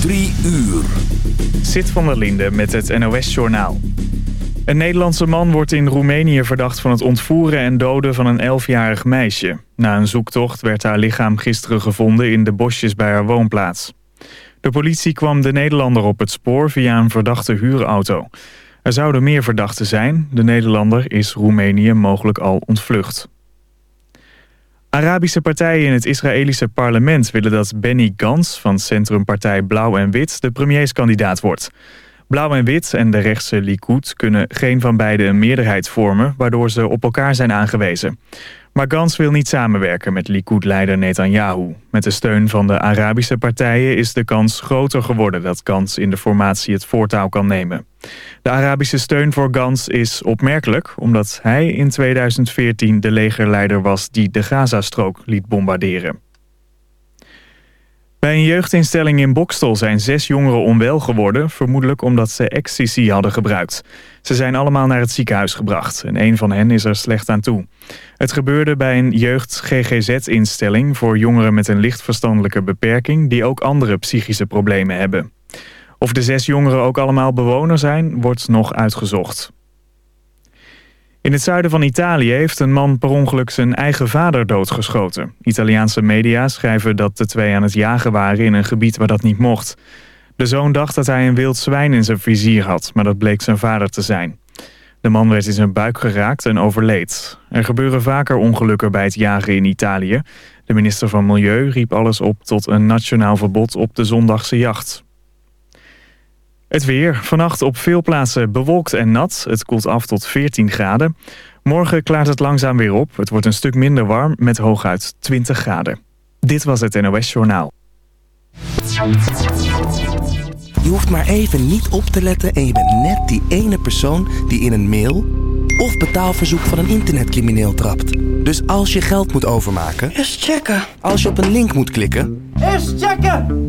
Drie uur. Zit van der Linde met het NOS-journaal. Een Nederlandse man wordt in Roemenië verdacht van het ontvoeren en doden van een 11-jarig meisje. Na een zoektocht werd haar lichaam gisteren gevonden in de bosjes bij haar woonplaats. De politie kwam de Nederlander op het spoor via een verdachte huurauto. Er zouden meer verdachten zijn. De Nederlander is Roemenië mogelijk al ontvlucht. Arabische partijen in het Israëlische parlement willen dat Benny Gantz van centrumpartij Blauw en Wit de premierskandidaat wordt. Blauw en Wit en de rechtse Likud kunnen geen van beiden een meerderheid vormen, waardoor ze op elkaar zijn aangewezen. Maar Gans wil niet samenwerken met Likud-leider Netanyahu. Met de steun van de Arabische partijen is de kans groter geworden dat Gans in de formatie het voortouw kan nemen. De Arabische steun voor Gans is opmerkelijk omdat hij in 2014 de legerleider was die de Gazastrook liet bombarderen. Bij een jeugdinstelling in Bokstel zijn zes jongeren onwel geworden... vermoedelijk omdat ze ecstasy hadden gebruikt. Ze zijn allemaal naar het ziekenhuis gebracht en een van hen is er slecht aan toe. Het gebeurde bij een jeugd-GGZ-instelling... voor jongeren met een licht verstandelijke beperking... die ook andere psychische problemen hebben. Of de zes jongeren ook allemaal bewoner zijn, wordt nog uitgezocht. In het zuiden van Italië heeft een man per ongeluk zijn eigen vader doodgeschoten. Italiaanse media schrijven dat de twee aan het jagen waren in een gebied waar dat niet mocht. De zoon dacht dat hij een wild zwijn in zijn vizier had, maar dat bleek zijn vader te zijn. De man werd in zijn buik geraakt en overleed. Er gebeuren vaker ongelukken bij het jagen in Italië. De minister van Milieu riep alles op tot een nationaal verbod op de zondagse jacht. Het weer. Vannacht op veel plaatsen bewolkt en nat. Het koelt af tot 14 graden. Morgen klaart het langzaam weer op. Het wordt een stuk minder warm met hooguit 20 graden. Dit was het NOS Journaal. Je hoeft maar even niet op te letten en je bent net die ene persoon die in een mail of betaalverzoek van een internetcrimineel trapt. Dus als je geld moet overmaken... Eerst checken. Als je op een link moet klikken... Eerst checken!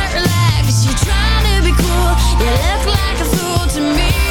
you look like a fool to me.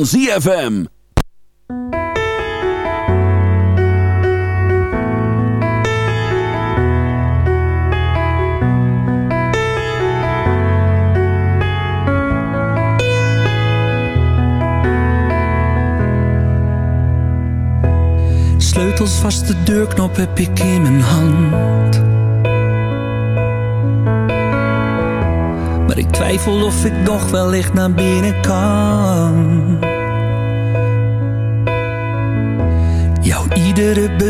Van ZFM. Sleutels vast, de deurknop heb ik in mijn hand. Maar ik twijfel of ik nog wellicht naar binnen kan.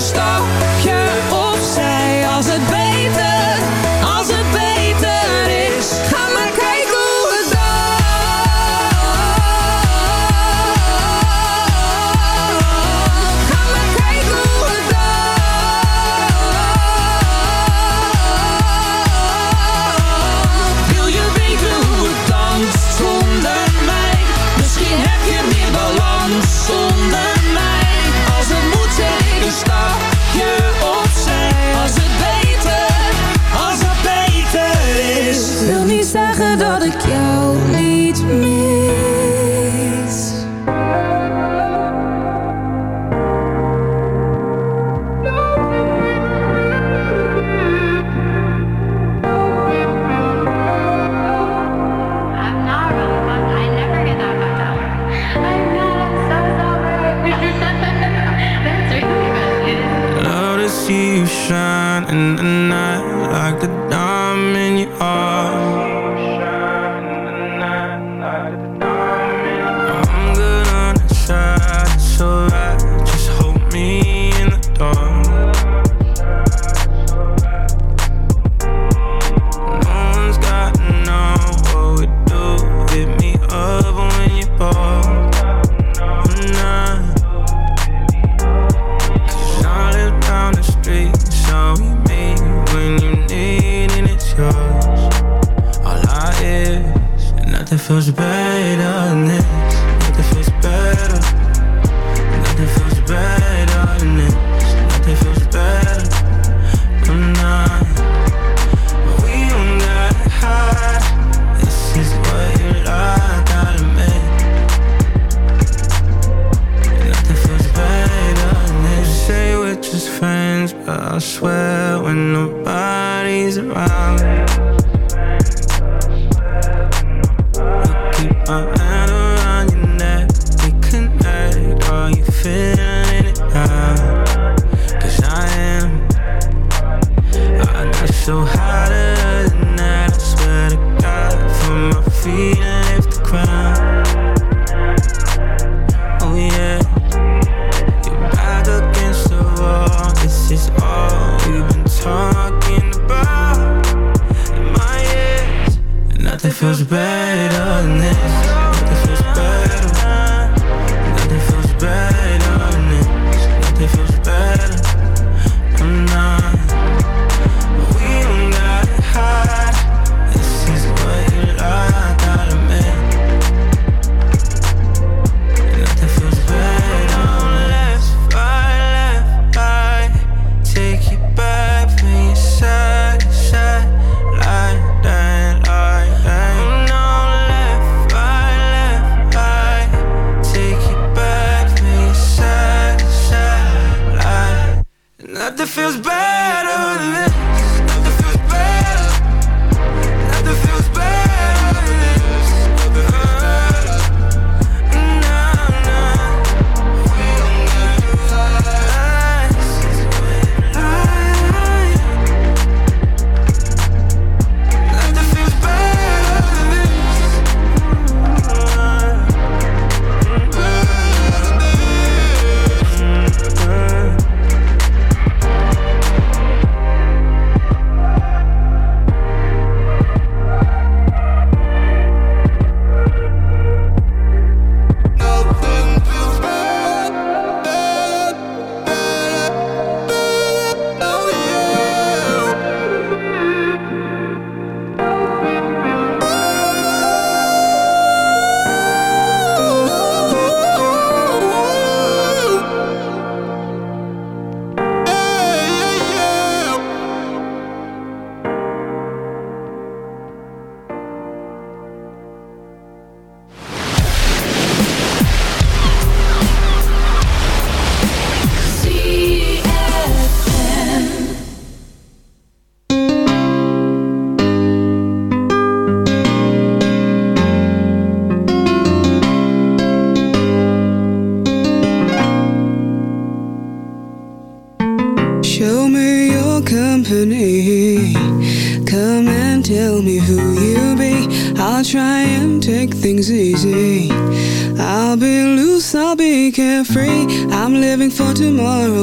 stapje Nothing feels better than this. Nothing feels better. Nothing feels better.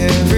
every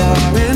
far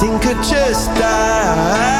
think I just died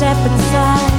step inside,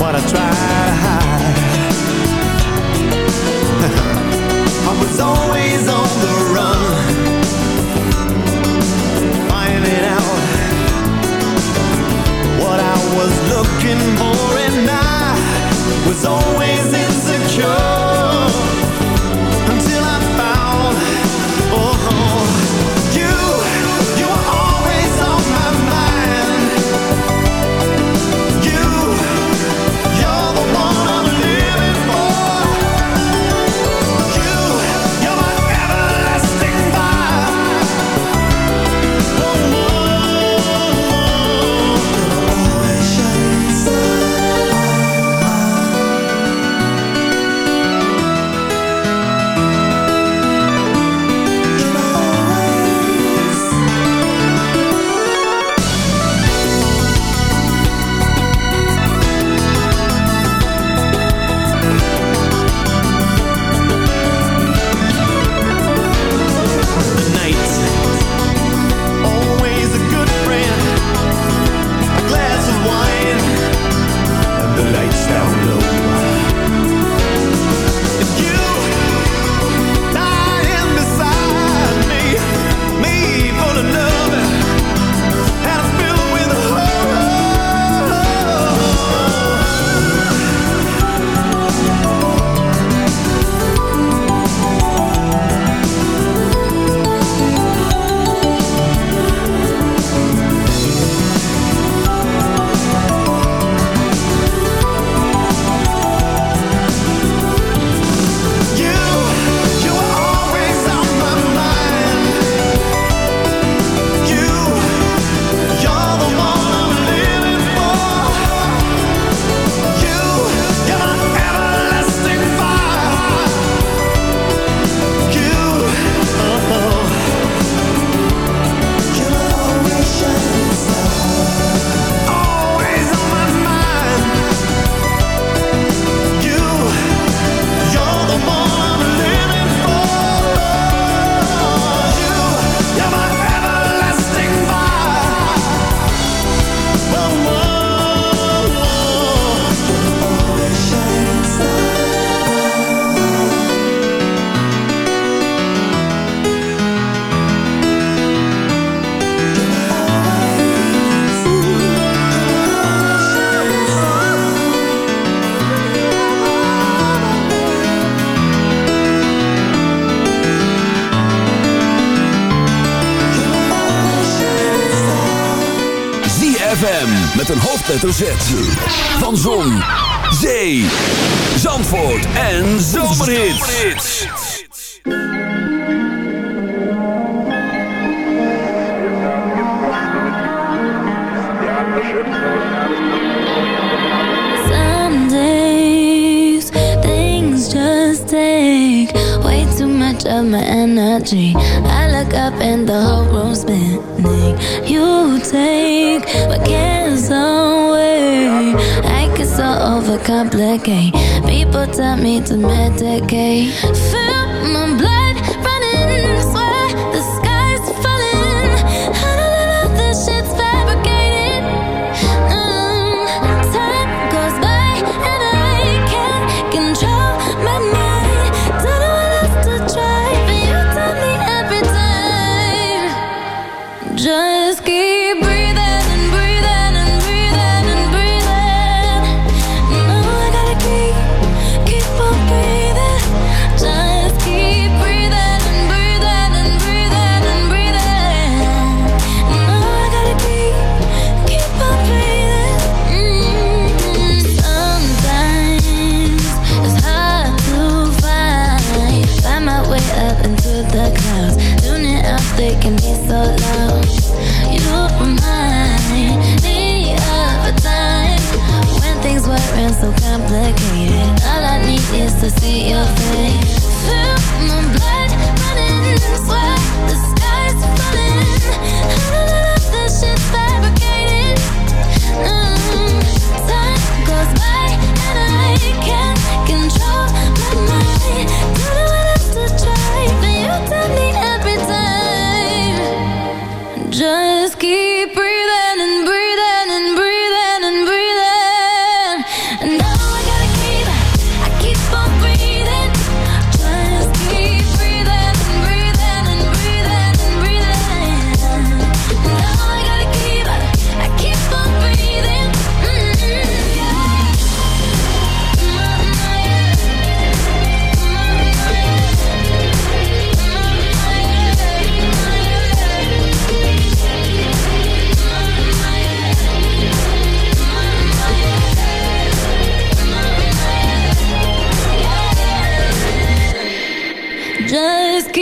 wanna try een hoofdletter Z. Van Zon, okay. People tell me to medicate. Fill my blood.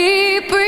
deeper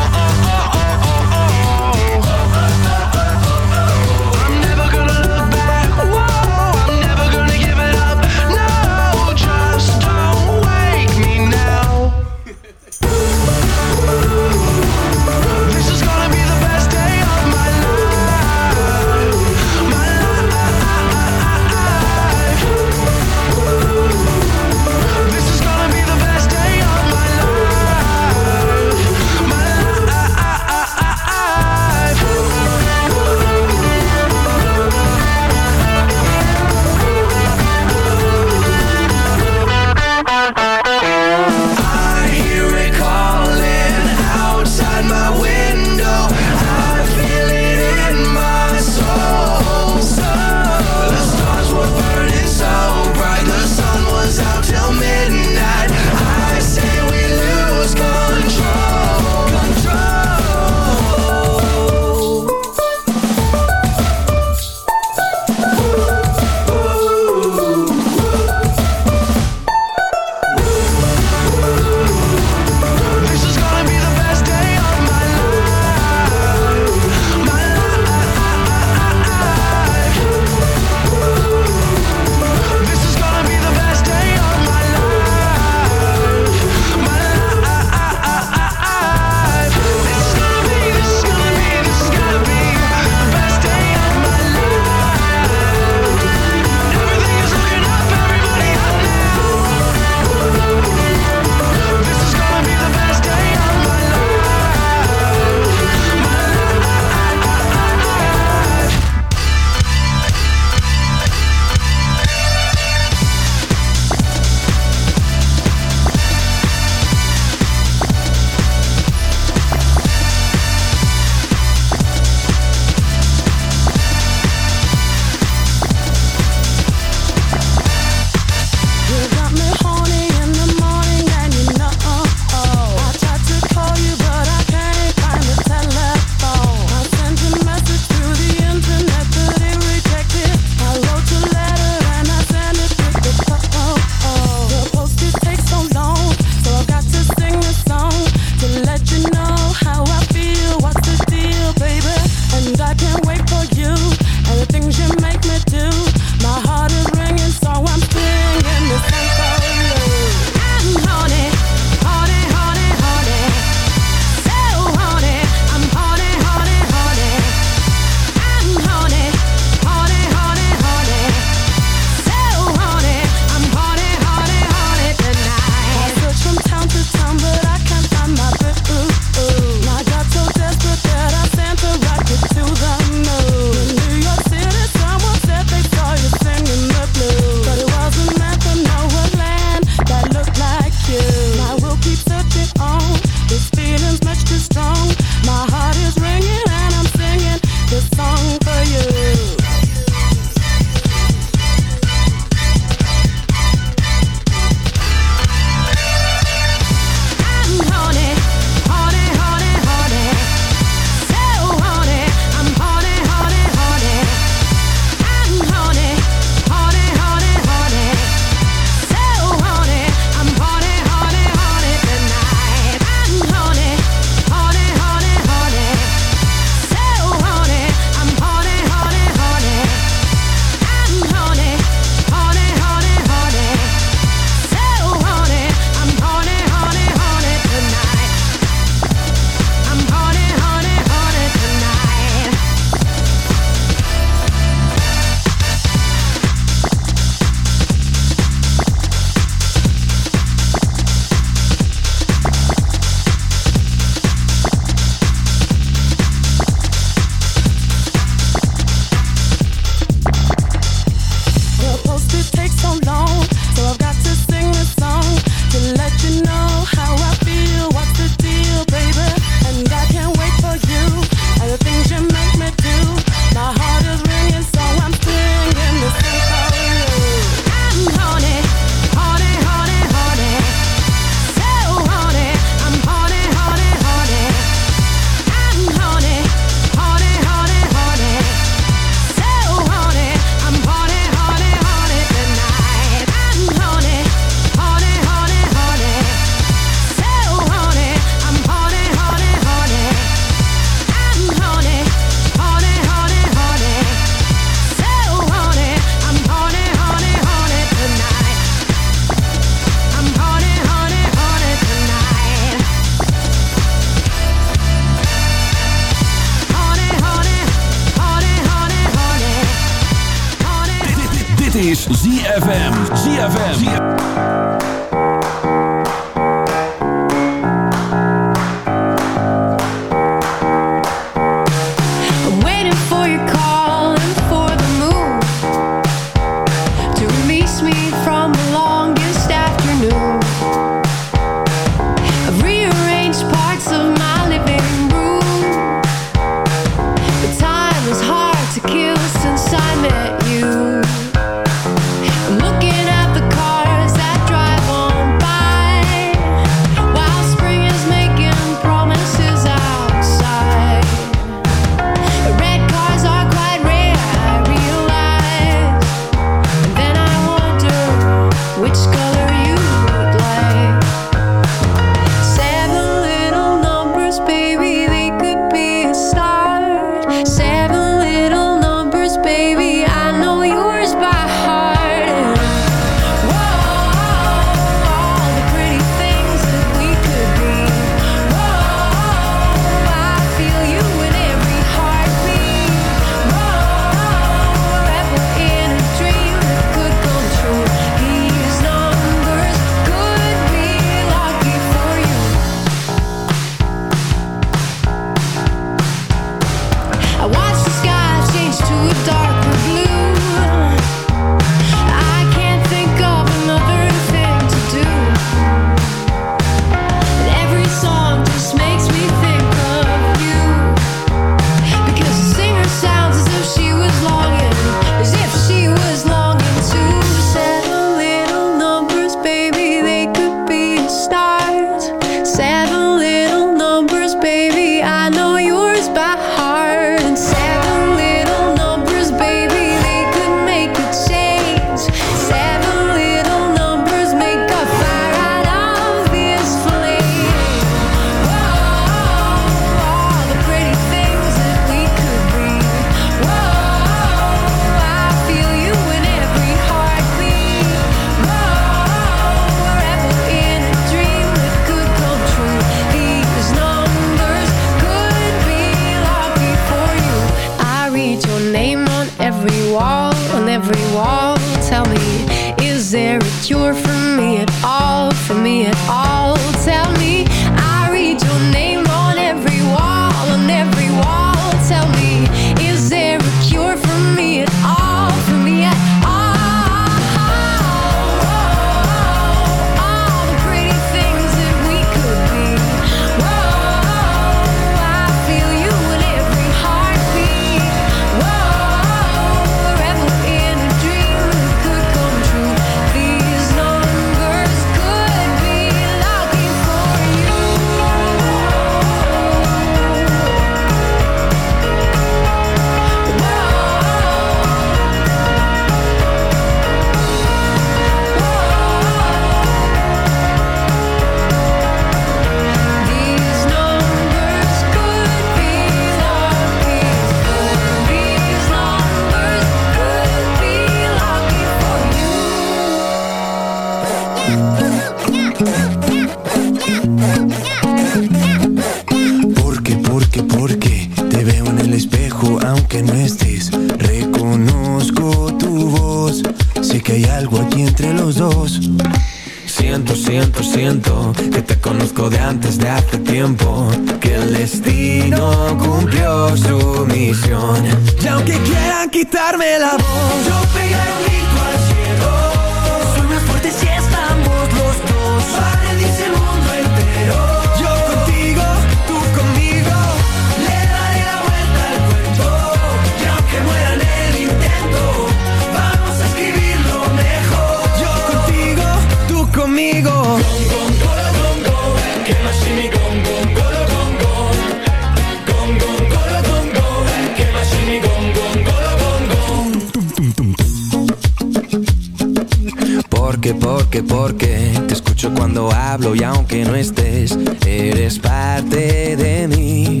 que porque te escucho cuando hablo y aunque no estés, eres parte de mí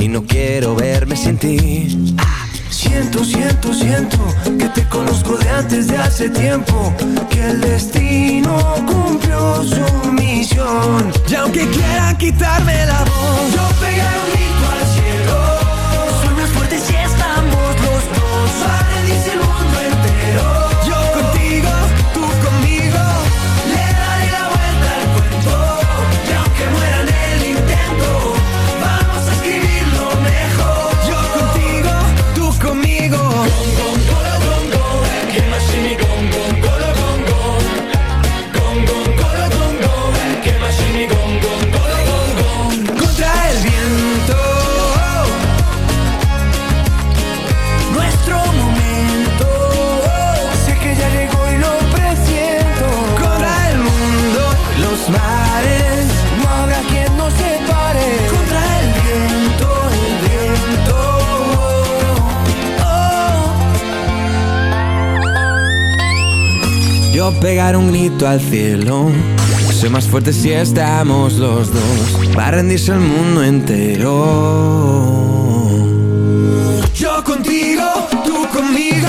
y no quiero verme sin ti. Ah, siento, siento, siento que te conozco de antes de hace tiempo, que el destino cumplió su misión. Y aunque quieran quitarme la voz, yo pegaré un grito al cielo. Soy más fuerte si estamos los dos. pegar un grito al cielo. Soy más fuerte si estamos los dos. Va a rendirse el mundo entero. Yo contigo, tú conmigo.